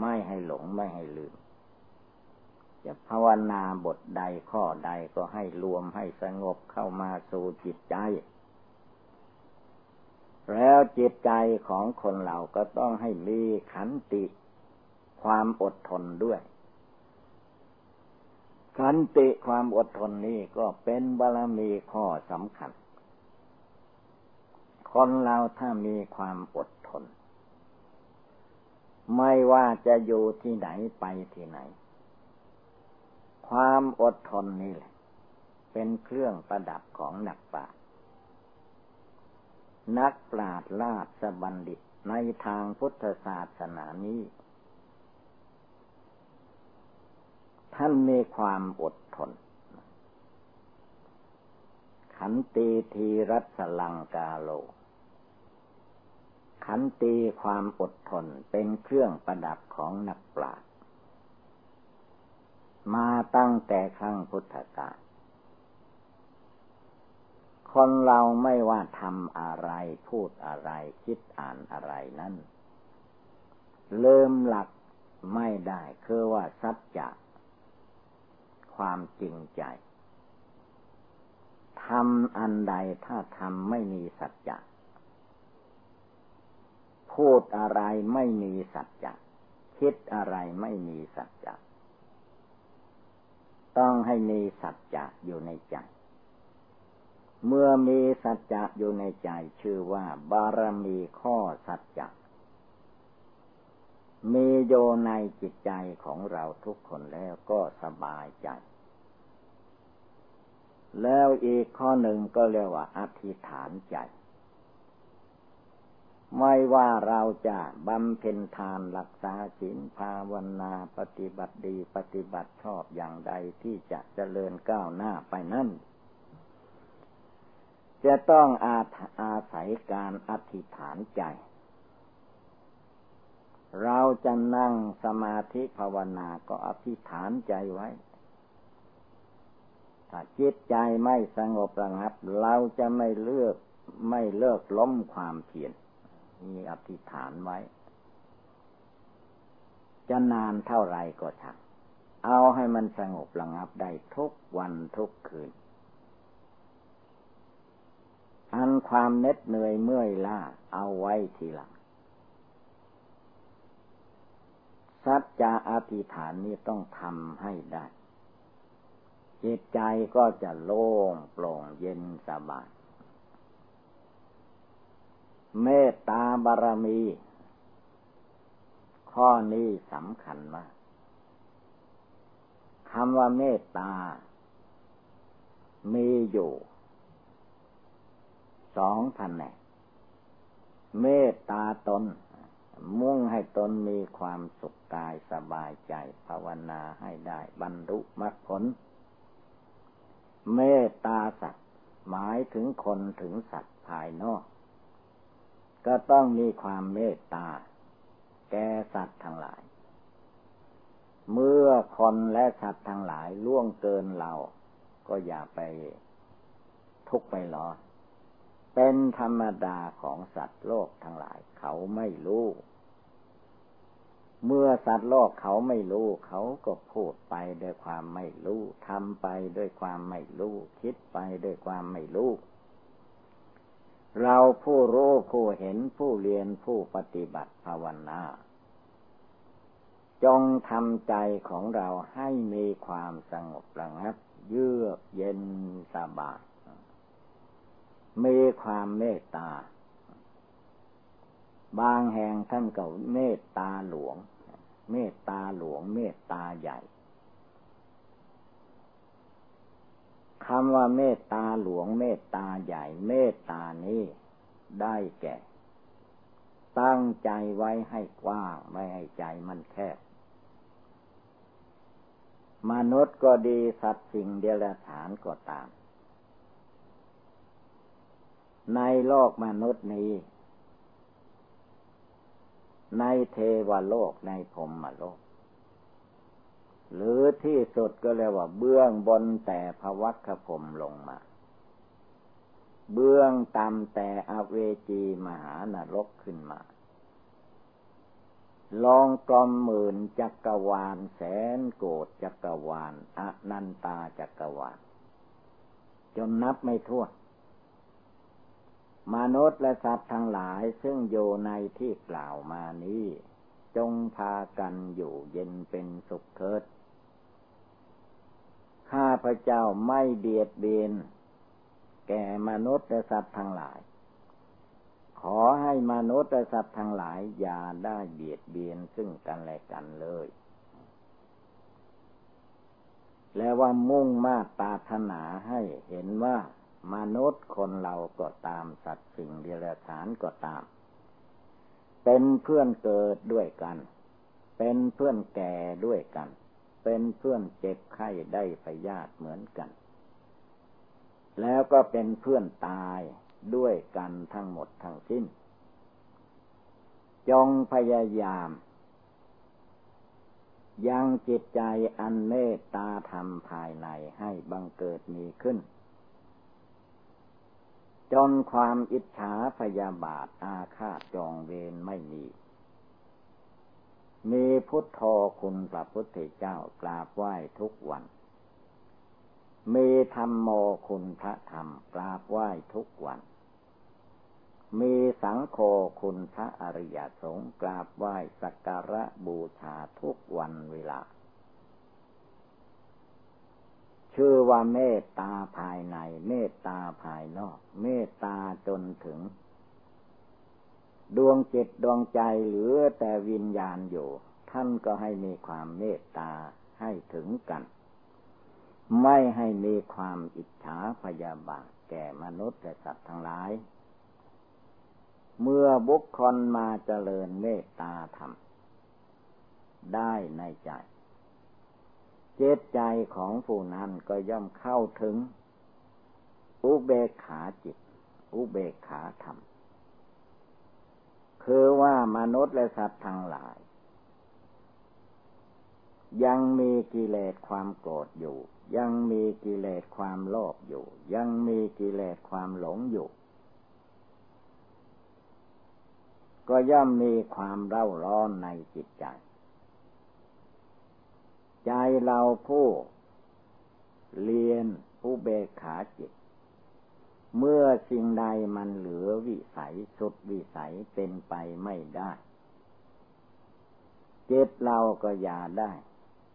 ไม่ให้หลงไม่ให้ลืม จะภาวนาบทใดข้อใดก็ให้รวมให้สงบเข้ามาสู่จิตใจ แล้วจิตใจของคนเราก็ต้องให้มีขันติ ความอดทนด้วยขันติความอดทนนี้ก็เป็นบารมีข้อสำคัญ คนเราถ้ามีความอดทน ไม่ว่าจะอยู่ที่ไหนไปที่ไหน ความอดทนนี่แหละ เป็นเครื่องประดับของนักปราชญ์นักปราชญ์ราชบัณฑิตในทางพุทธศาสนานี้ ท่านมีความอดทน ขันตีทีรัสลังกาโล ขันตีความอดทนเป็นเครื่องประดับของนักปราชญ์มาตั้งแต่ครั้งพุทธกาลคนเราไม่ว่าทำอะไรพูดอะไรคิดอ่านอะไรนั้นเริ่มหลักไม่ได้คือว่าสัจจะ ความจริงใจทำอันใดถ้าทำไม่มีสัจจะพูดอะไรไม่มีสัจจะคิดอะไรไม่มีสัจจะต้องให้มีสัจจะอยู่ในใจ เมื่อมีสัจจะอยู่ในใจชื่อว่า บารมีข้อสัจจะมีโยในจิตใจของเราทุกคนแล้วก็สบายใจ แล้วอีกข้อหนึ่งก็เรียกว่าอธิษฐานใจ ไม่ว่าเราจะบำเพ็ญทานรักษาศีลภาวนาปฏิบัติดีปฏิบัติชอบอย่างใดที่จะเจริญก้าวหน้าไปนั่น จะต้องอาอาศัยการอธิษฐานใจ เราจะนั่งสมาธิภาวนาก็อธิษฐานใจไว้ ถ้าจิตใจไม่สงบระงับ เราจะไม่เลือกไม่เลิกล้มความเพียรมีอธิษฐานไว้ จะนานเท่าไรก็ช่างเอาให้มันสงบระงับได้ทุกวันทุกคืน อันความเน็ดเหนื่อยเมื่อยล้าเอาไว้ทีหลัง สัจจะอธิษฐานนี้ต้องทำให้ได้ จิตใจก็จะโล่งโปร่งเย็นสบาย เมตตาบารมี ข้อนี้สำคัญมากคำว่าเมตตา มีอยู่สองพันแหนเมตตาตน มุ่งให้ตนมีความสุขกายสบายใจ ภาวนาให้ได้บรรลุมรรคผล เมตตาสัตว์ หมายถึงคนถึงสัตว์ภายนอก ก็ต้องมีความเมตตา แก่สัตว์ทั้งหลาย เมื่อคนและสัตว์ทั้งหลายล่วงเกินเรา ก็อย่าไปทุกข์ไปหรอเป็นธรรมดาของสัตว์โลกทั้งหลาย เขาไม่รู้ เมื่อสัตว์โลกเขาไม่รู้ เขาก็พูดไปด้วยความไม่รู้ทำไปด้วยความไม่รู้ คิดไปด้วยความไม่รู้เราผู้รู้ผู้เห็นผู้เรียนผู้ปฏิบัติภาวนา จงทำใจของเราให้มีความสงบระงับ เยือกเย็นสบายมีความเมตตา บางแห่งท่านก็เมตตาหลวง เมตตาหลวง เมตตาใหญ่คำว่าเมตตาหลวง เมตตาใหญ่ เมตตานี้ได้แก่ ตั้งใจไว้ให้กว้างไม่ให้ใจมันแคบมนุษย์ก็ดีสัตว์สิ่งเดรัจฉานก็ตาม ในโลกมนุษย์นี้ ในเทวโลกในพรมโลก หรือที่สุดก็เรียกว่า เบื้องบนแต่ภวัคพรมลงมา เบื้องต่ำแต่อเวจีมหานรกขึ้นมาลองกลมหมื่นจักรวาล แสนโกดจักรวาลอนันตาจักรวาล จนนับไม่ถ้วน มนุษย์และสัตว์ทั้งหลายซึ่งอยู่ในที่กล่าวมานี้ จงพากันอยู่เย็นเป็นสุขเถิด ข้าพระเจ้าไม่เบียดเบียนแก่มนุษย์และสัตว์ทั้งหลาย ขอให้มนุษย์และสัตว์ทั้งหลายอย่าได้เบียดเบียนซึ่งกันและกันเลย และว่ามุ่งมาตาถนาให้เห็นว่า มนุษย์คนเราก็ตามสัตว์สิ่งเดรัจฉานก็ตาม เป็นเพื่อนเกิดด้วยกัน เป็นเพื่อนแก่ด้วยกัน เป็นเพื่อนเจ็บไข้ได้พยาธิเหมือนกัน แล้วก็เป็นเพื่อนตายด้วยกันทั้งหมดทั้งสิ้น จงพยายาม ยังจิตใจอันเมตตาธรรมภายในให้บังเกิดมีขึ้น จนความอิจฉาพยาบาทอาฆาตจองเวรไม่มี มีพุทโธคุณพระพุทธเจ้ากราบไหว้ทุกวัน มีธรรมโมคุณพระธรรมกราบไหว้ทุกวัน มีสังโฆคุณพระอริยสงฆ์กราบไหว้สักการะบูชาทุกวันเวลา ชื่อว่าเมตตาภายใน เมตตาภายนอก เมตตาจนถึง ดวงจิตดวงใจเหรือแต่วิญญาณอยู่ ท่านก็ให้มีความเมตตาให้ถึงกัน ไม่ให้มีความอิจฉาพยาบาทแก่มนุษย์และสัตว์ทั้งหลาย เมื่อบุคคลมาเจริญเมตตาธรรม ได้ในใจ เจตใจของผู้นั้นก็ย่อมเข้าถึง อุเบกขาจิต อุเบกขาธรรม คือว่ามนุษย์และสัตว์ทั้งหลาย ยังมีกิเลสความโกรธอยู่ ยังมีกิเลสความโลภอยู่ ยังมีกิเลสความหลงอยู่ก็ย่อมมีความเร่าร้อนในจิตใจ ใจเราผู้ เรียนผู้เบกขาจิต เมื่อสิ่งใดมันเหลือวิสัยสุดวิสัยเป็นไปไม่ได้เจ็บเราก็อย่าได้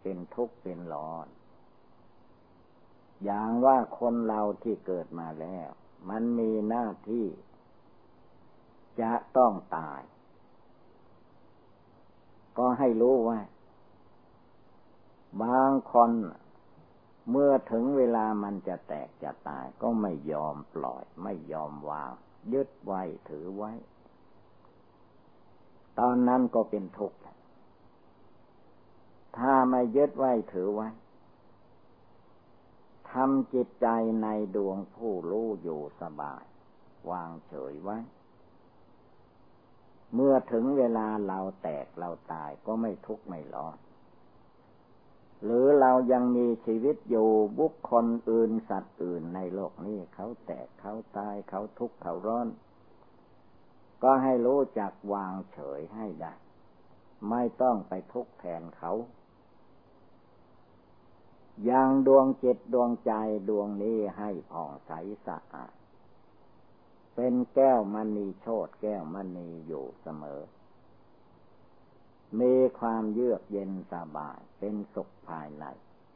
เป็นทุกข์เป็นร้อน อย่างว่าคนเราที่เกิดมาแล้ว มันมีหน้าที่ จะต้องตาย ก็ให้รู้ว่า บางคนเมื่อถึงเวลามันจะแตกจะตายก็ไม่ยอมปล่อย ไม่ยอมวาง ยึดไว้ถือไว้ ตอนนั้นก็เป็นทุกข์ถ้าไม่ยึดไว้ถือไว้ทำจิตใจในดวงผู้รู้อยู่สบาย วางเฉยไว้ เมื่อถึงเวลาเราแตกเราตายก็ไม่ทุกข์ไม่ร้อน หรือเรายังมีชีวิตอยู่บุคคลอื่นสัตว์อื่นในโลกนี้เขาแตกเขาตายเขาทุกข์เขาร้อน ก็ให้รู้จักวางเฉยให้ได้ ไม่ต้องไปทุกข์แทนเขา อยังดวงจิตดวงใจดวงนี้ให้ผ่องใสสะอาดเป็นแก้วมณีโชดแก้วมณีอยู่เสมอ มีความเยือกเย็นสบาย เป็นสุขภายใน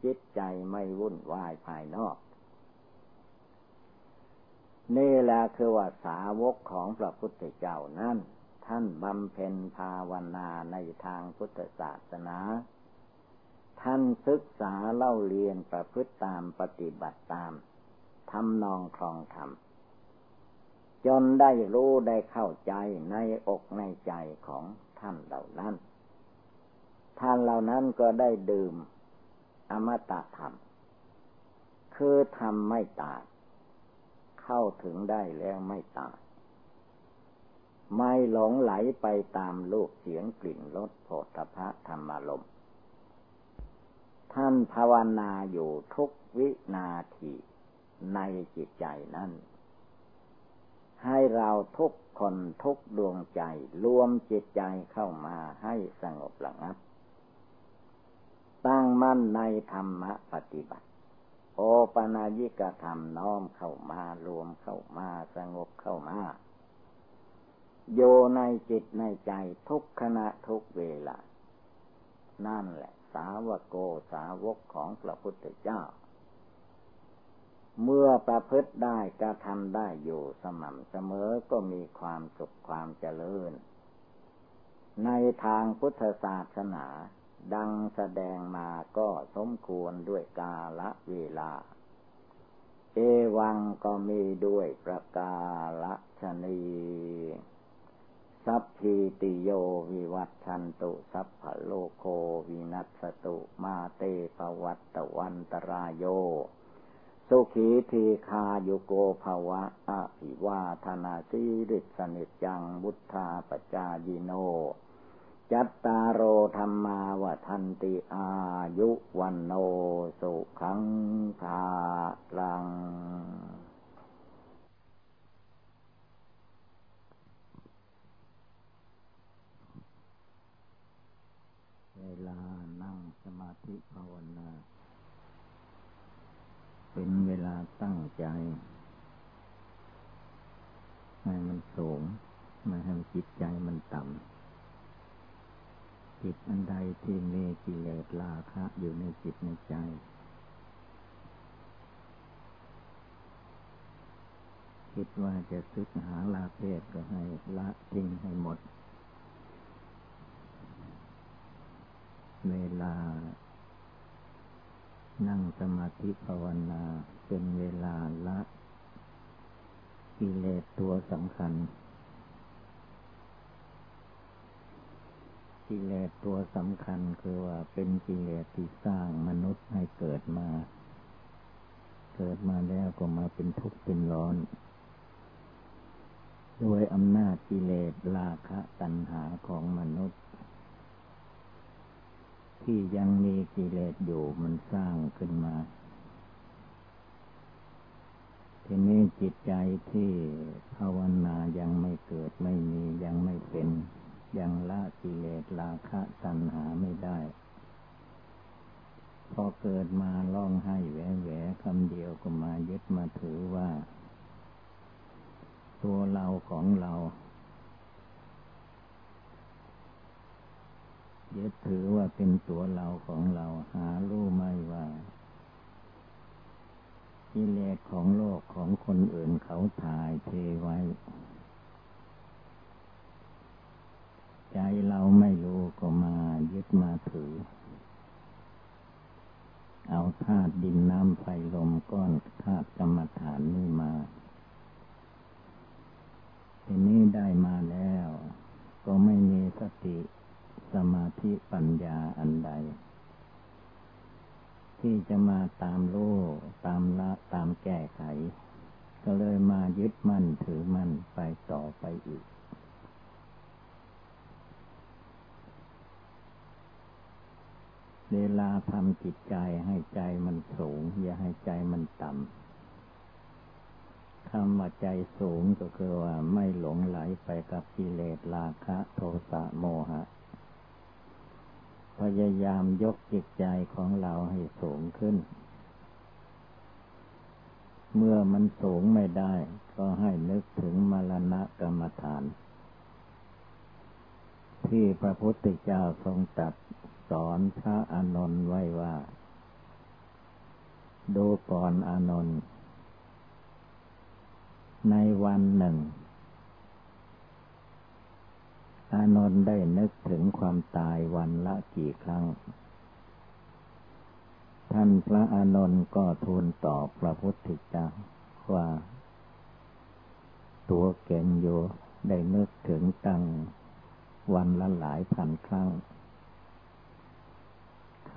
จิตใจไม่วุ่นวายภายนอก นี่แหละคือว่าสาวกของพระพุทธเจ้านั้นท่านบำเพ็ญภาวนาในทางพุทธศาสนา ท่านศึกษาเล่าเรียนประพฤติตามปฏิบัติตามทำนองครองธรรมจนได้รู้ได้เข้าใจในอกในใจของท่านเหล่านั้น ท่านเหล่านั้นก็ได้ดื่ม อมตะธรรม คือทำไม่ตาย เข้าถึงได้แล้วไม่ตาย ไม่หลงไหลไปตามลูกเสียงกลิ่นรสโผฏฐะธรรมารมณ์ท่านภาวนาอยู่ทุกวินาทีในจิตใจนั้น ให้เราทุกคนทุกดวงใจรวมจิตใจเข้ามาให้สงบระงับ ตั้งมั่นในธรรมปฏิบัติ โอปนายิกธรรมน้อมเข้ามารวมเข้ามาสงบเข้ามาโยในจิตในใจทุกขณะทุกเวลา นั่นแหละ สาวโกสาวกของพระพุทธเจ้า เมื่อประพฤติได้กระทำได้อยู่สม่ำเสมอก็มีความสุขความเจริญ ในทางพุทธศาสนา ดังแสดงมาก็สมควรด้วยกาละเวลา เอวังก็มีด้วยประกาละชนีสัพพิติโยวิวัตชันตุสัพพโลโควินัสตุมาเตปวัตตวันตรายโย สุขีทีคาโยโกภวะอภิวาธนาสิริสนิจังบุทธาปจายิโน จัตตารโอธรรมาวทันติอายุวันโนสุขังภาลัง เวลานั่งสมาธิภาวนา เป็นเวลาตั้งใจ ให้มันสูง ไม่ให้จิตใจมันต่ำ จิตอันใดที่มีกิเลสราคะอยู่ในจิตในใจ คิดว่าจะซึกหาลาเพศก็ให้ละทิ้งให้หมด เวลา นั่งสมาธิภาวนาเป็นเวลาละ กิเลสตัวสำคัญ กิเลสตัวสำคัญคือว่าเป็นกิเลสที่สร้างมนุษย์ให้เกิดมา เกิดมาแล้วก็มาเป็นทุกข์เป็นร้อน ด้วยอำนาจกิเลสราคะตัณหาของมนุษย์ ที่ยังมีกิเลสอยู่มันสร้างขึ้นมา ทีนี้จิตใจที่ภาวนายังไม่เกิดไม่มียังไม่เป็น ยังละกิเลสราคะตัณหาไม่ได้ พอเกิดมาร้องไห้แหวแหวคำเดียวก็มายึดมาถือว่า ตัวเราของเรา ยึดถือว่าเป็นตัวเราของเราหารู้ไม่ว่ากิเลสของโลกของคนอื่นเขาถ่ายเทไว้ ใจเราไม่รู้ก็มายึดมาถือ เอาธาตุดินน้ำไฟลมก้อนธาตุกรรมฐานนี่มาทีนี้ได้มาแล้ว ก็ไม่มีสติสมาธิปัญญาอันใด ที่จะมาตามโลกตามละตามแก้ไข ก็เลยมายึดมั่นถือมั่นไปต่อไปอีก เวลาทำจิตใจให้ใจมันสูง อย่าให้ใจมันต่ำคำว่าใจสูงก็คือว่าไม่หลงไหลไปกับกิเลสราคะโทสะโมหะ พยายามยกจิตใจของเราให้สูงขึ้น เมื่อมันสูงไม่ได้ ก็ให้นึกถึงมรณะกรรมฐาน ที่พระพุทธเจ้าทรงตัดส สอนพระอานนท์ไว้ว่า ดูก่อนอานนท์ในวันหนึ่ง อานนท์ได้นึกถึงความตายวันละกี่ครั้ง ท่านพระอานนท์ก็ทูลตอบพระพุทธเจ้าว่า ตัวเก่งอยู่ได้นึกถึงตั้งวันละหลายพันครั้ง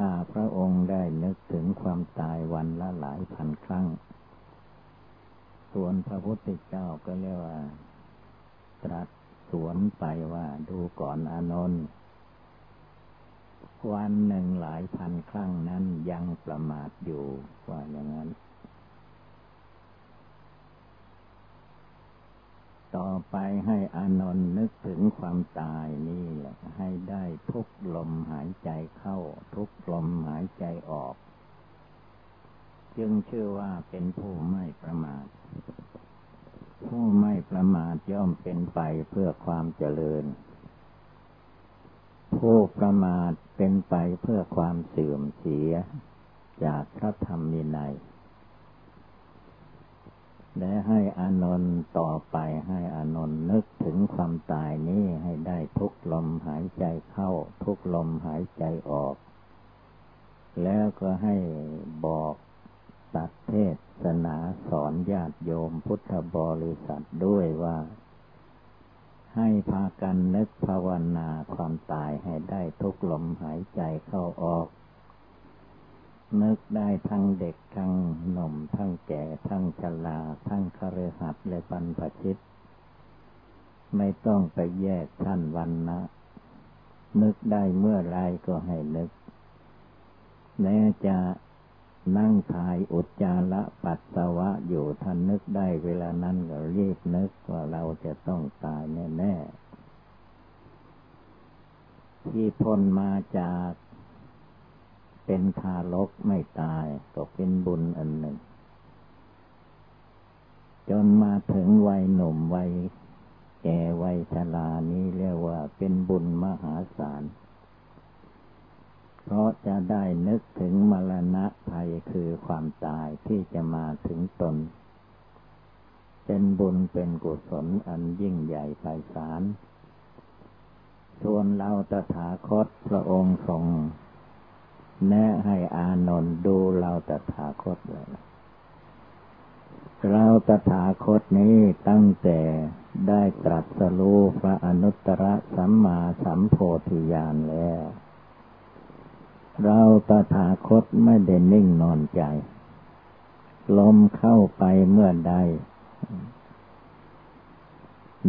ข้าพระองค์ได้นึกถึงความตายวันละหลายพันครั้ง ส่วนพระพุทธเจ้าก็เรียกว่า ตรัสสวนไปว่าดูก่อนอานนท์วันหนึ่งหลายพันครั้งนั้นยังประมาทอยู่ว่าอย่างนั้นต่อ ไปให้อานนท์นึกถึงความตายนี่แหละ ให้ได้ทุกลมหายใจเข้า ทุกลมหายใจออก จึงชื่อว่าเป็นผู้ไม่ประมาท ผู้ไม่ประมาทย่อมเป็นไปเพื่อความเจริญ ผู้ประมาทเป็นไปเพื่อความเสื่อมเสียจากพระธรรมวินัย และให้อานนท์ต่อไปให้อานนท์นึกถึงความตายนี้ให้ได้ทุกลมหายใจเข้า ทุกลมหายใจออก แล้วก็ให้บอกตัดเทศนาสอนญาติโยมพุทธบริษัทด้วยว่า ให้พากันนึกภาวนาความตายให้ได้ทุกลมหายใจเข้าออก นึกได้ทั้งเด็กทั้งหนุ่มทั้งแก่ทั้งชราทั้งคฤหัสถ์และบรรพชิต ไม่ต้องไปแยกท่านวันนะนึกได้เมื่อไรก็ให้นึก แม้จะนั่งทายอุจจาระปัสสาวะอยู่ท่านนึกได้เวลานั้นก็รีบนึกว่าเราจะต้องตายแน่ ๆ ที่พ้นมาจาก เป็นทารกไม่ตายก็เป็นบุญอันหนึ่ง จนมาถึงวัยหนุ่มวัยแก่วัยชรานี้เรียกว่าเป็นบุญมหาศาล เพราะจะได้นึกถึงมรณะภัยคือความตายที่จะมาถึงตน เป็นบุญเป็นกุศลอันยิ่งใหญ่ไพศาลส่วนเราตถาคตพระองค์ทรง แนะให้อานนท์ดูเราตถาคตเลยเราตถาคตนี้ตั้งแต่ได้ตรัสรู้พระอนุตตรสัมมาสัมโพธิญาณแล้ว เราตถาคตไม่ได้นิ่งนอนใจ ลมเข้าไปเมื่อใด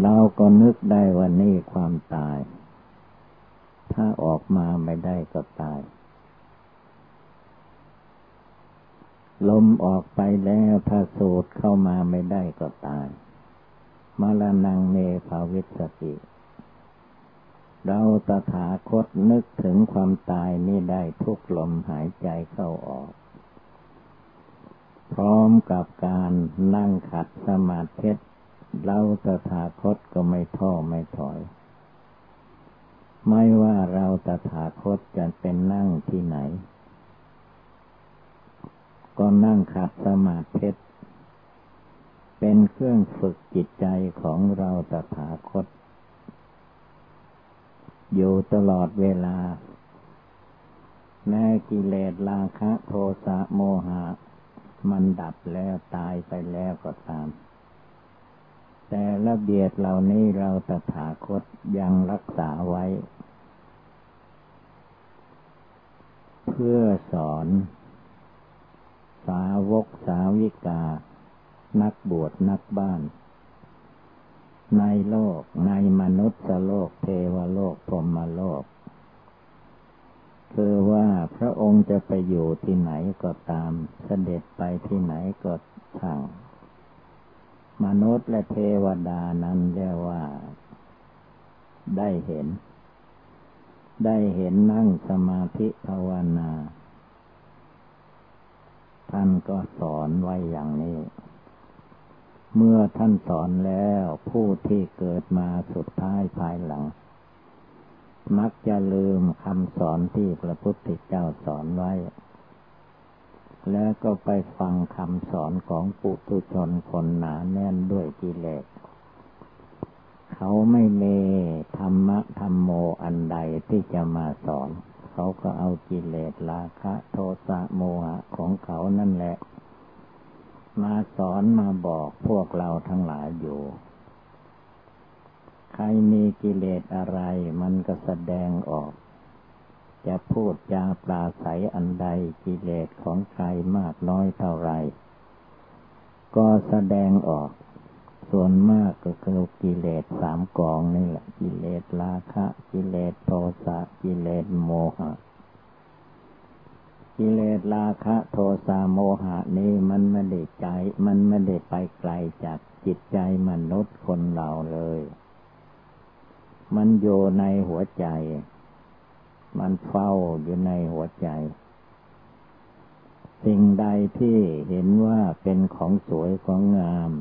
เราก็นึกได้ว่านี่ความตาย ถ้าออกมาไม่ได้ก็ตาย ลมออกไปแล้วถ้าสูดเข้ามาไม่ได้ก็ตายมรณงเมภาวิสติ เราตถาคตนึกถึงความตายนี่ได้ทุกลมหายใจเข้าออก พร้อมกับการนั่งขัดสมาธิเราตถาคตก็ไม่ท้อไม่ถอย ไม่ว่าเราตถาคตจะเป็นนั่งที่ไหน ก็นั่งขัดสมาธิเป็นเครื่องฝึกจิตใจของเราตถาคต อยู่ตลอดเวลา แม้กิเลสราคะโทสะโมหะ มันดับแล้วตายไปแล้วก็ตาม แต่ระเบียดเหล่านี้เราตถาคตยังรักษาไว้ เพื่อสอน สาวกสาวิกา นักบวชนักบ้าน ในโลกในมนุษย์โลกเทวโลกพรหมโลก คือว่าพระองค์จะไปอยู่ที่ไหนก็ตามเสด็จไปที่ไหนก็ทาง มนุษย์และเทวดานั้นเรียกว่า ได้เห็น ได้เห็นนั่งสมาธิภาวนา ท่านก็สอนไว้อย่างนี้ เมื่อท่านสอนแล้วผู้ที่เกิดมาสุดท้ายภายหลัง มักจะลืมคำสอนที่พระพุทธเจ้าสอนไว้ แล้วก็ไปฟังคำสอนของปุถุชนคนหนาแน่นด้วยกิเลสเขาไม่เมธรรมะธรรมโมอันใดที่จะมาสอนเขาก็เอากิเลสราคะ โทสะโมหะของเขานั่นแหละ มาสอนมาบอกพวกเราทั้งหลายอยู่ ใครมีกิเลสอะไรมันก็แสดงออก จะพูดจาปราศัยอันใดกิเลสของใครมากน้อยเท่าไรก็แสดงออก ส่วนมากก็คือกิเลสสามกองนี่แหละ กิเลสราคะ กิเลสโทสะกิเลสโมหะ กิเลสราคะโทสะโมหะนี่มันไม่ได้ใจ มันไม่ได้ไปไกลจากจิตใจมนุษย์คนเราเลย มันอยู่ในหัวใจ มันเฝ้าอยู่ในหัวใจ สิ่งใดที่เห็นว่าเป็นของสวยของงาม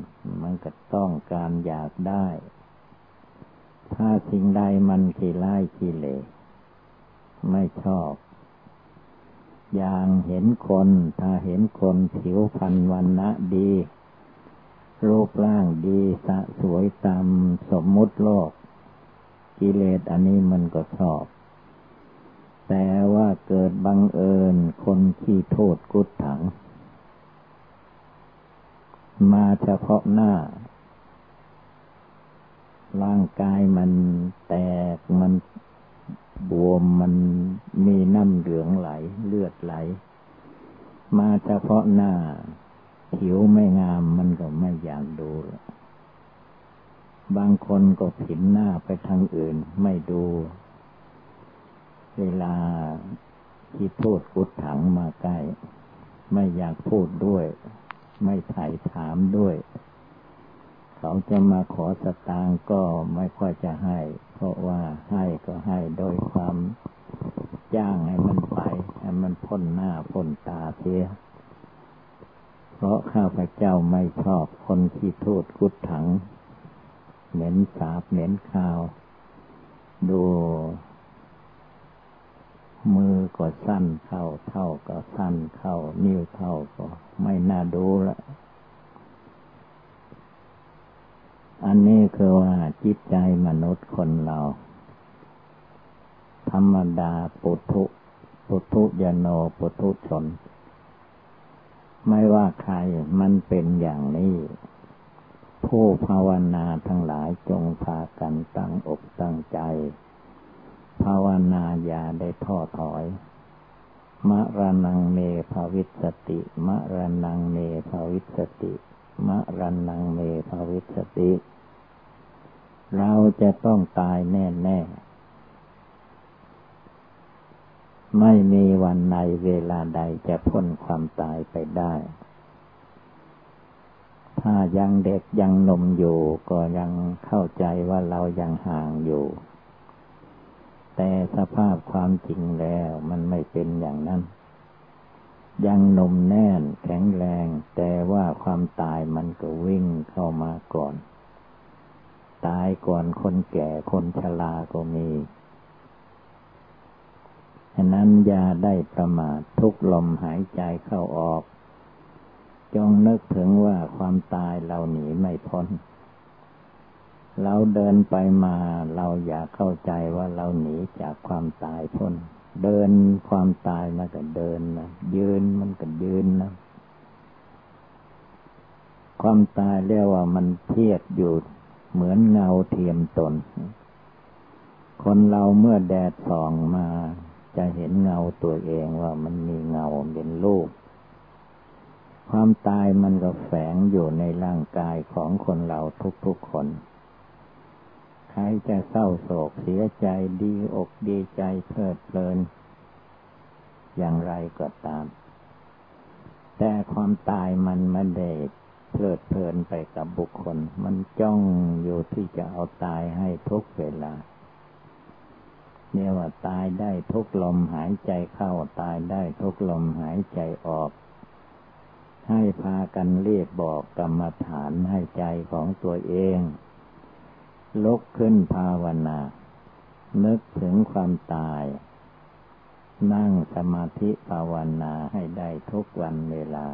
มันก็ต้องการอยากได้ ถ้าสิ่งใดมันขี้ไล่ขี้เละไม่ชอบ อย่างเห็นคน ถ้าเห็นคนผิวพรรณวันนะดี รูปร่างดีสะสวยตามสมมุติโลก กิเลสอันนี้มันก็ชอบ แต่ว่าเกิดบังเอิญคนขี้โทษกุดถัง มาเฉพาะหน้า ร่างกายมันแตกมันบวมมันมีน้ำเหลืองไหลเลือดไหล มาเฉพาะหน้า ผิวไม่งามมันก็ไม่อยากดู บางคนก็ผินหน้าไปทางอื่นไม่ดู เวลาที่พูดกุดถังมาใกล้ ไม่อยากพูดด้วย ไม่ไถ่ถามด้วย เขาจะมาขอสตางก็ไม่ค่อยจะให้ เพราะว่าให้ก็ให้โดยความจ้างให้มันไปให้มันพ้นหน้าพ้นตาเสีย เพราะข้าพเจ้าไม่ชอบคนที่ทูดกุดถัง เหม็นสาบเหม็นข้าว ดู มือก็สั้นเข้า เท่าก็สั้นเข้า นิ้วเท่าก็ไม่น่าดูละ อันนี้คือว่าจิตใจมนุษย์คนเรา ธรรมดาปุถุปุถุยโนปุถุชน ไม่ว่าใครมันเป็นอย่างนี้ ผู้ภาวนาทั้งหลายจงพากันตั้งอกตั้งใจ ภาวนาอย่าได้ท้อถอย มะระณังเมภะวิสสะติ มะระณังเมภะวิสสะติ มะระณังเมภะวิสสะติ เราจะต้องตายแน่แน่ไม่มีวันในเวลาใดจะพ้นความตายไปได้ ถ้ายังเด็กยังหนุ่มอยู่ก็ยังเข้าใจว่าเรายังห่างอยู่ แต่สภาพความจริงแล้วมันไม่เป็นอย่างนั้น ยังนมแน่นแข็งแรง แต่ว่าความตายมันก็วิ่งเข้ามาก่อน ตายก่อนคนแก่คนชราก็มีฉะนั้นอย่าได้ประมาททุกลมหายใจเข้าออก จงนึกถึงว่าความตายเราหนีไม่พ้น เราเดินไปมาเราอยากเข้าใจว่าเราหนีจากความตายพ้น เดินความตายมันก็เดินนะยืนมันก็ยืนนะความตายเรียกว่ามันเทียบอยู่เหมือนเงาเทียมตน คนเราเมื่อแดดส่องมา จะเห็นเงาตัวเองว่ามันมีเงาเป็นรูปความตายมันก็แฝงอยู่ในร่างกายของคนเราทุกๆคน ใครจะเศร้าโศกเสียใจดีอกดีใจเพลิดเพลิน อย่างไรก็ตาม แต่ความตายมันไม่ได้เพลิดเพลินไปกับบุคคล มันจ้องอยู่ที่จะเอาตายให้ทุกเวลาเนี่ยว่าตายได้ทุกลมหายใจเข้าตายได้ทุกลมหายใจออก ให้พากันเรียกบอกกรรมฐานให้ใจของตัวเอง ลุกขึ้นภาวนา นึกถึงความตาย นั่งสมาธิภาวนาให้ได้ทุกวันเวลา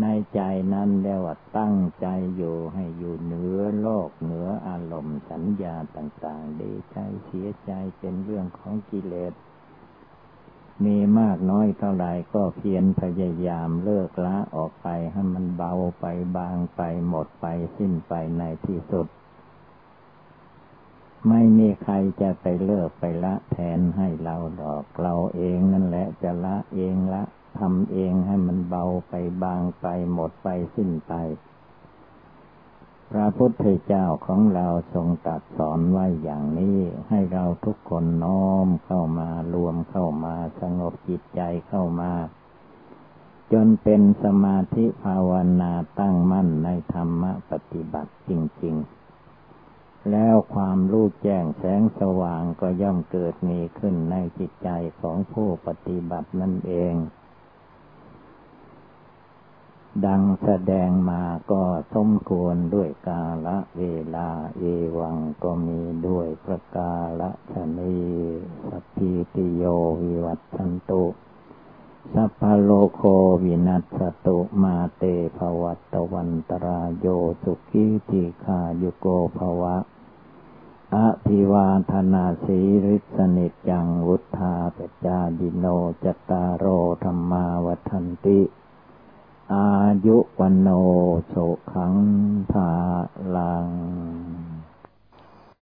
ในใจนั้นเรียกว่าตั้งใจอยู่ให้อยู่เหนือโลกเหนืออารมณ์สัญญาต่าง ๆ ดีใจเสียใจเป็นเรื่องของกิเลส มีมากน้อยเท่าไรก็เพียรพยายามเลิกละออกไปให้มันเบาไปบางไปหมดไปสิ้นไปในที่สุด ไม่มีใครจะไปเลิกไปละแทนให้เราดอก เราเองนั่นแหละจะละเองละทำเองให้มันเบาไปบางไปหมดไปสิ้นไป พระพุทธเจ้าของเราทรงตัดสอนไว้อย่างนี้ ให้เราทุกคนน้อมเข้ามารวมเข้ามาสงบจิตใจเข้ามา จนเป็นสมาธิภาวนาตั้งมั่นในธรรมปฏิบัติจริง ๆ แล้วความรู้แจ้งแสงสว่างก็ย่อมเกิดมีขึ้นในจิตใจของผู้ปฏิบัตินั่นเอง ดังแสดงมาก็สมควรด้วยกาละเวลาเอวังก็มีด้วยประกาละชนีสัพพิติโยวิวัตสันตุสัพพโลโควินัสตุมาเตภวัตวันตรายโยสุขีติขายุโกภวะอภิวาธนาสีริสนิจังวุธาปจาดิโนจตารโอธรรมาวันติ อายุวันโนโสขังภาลัง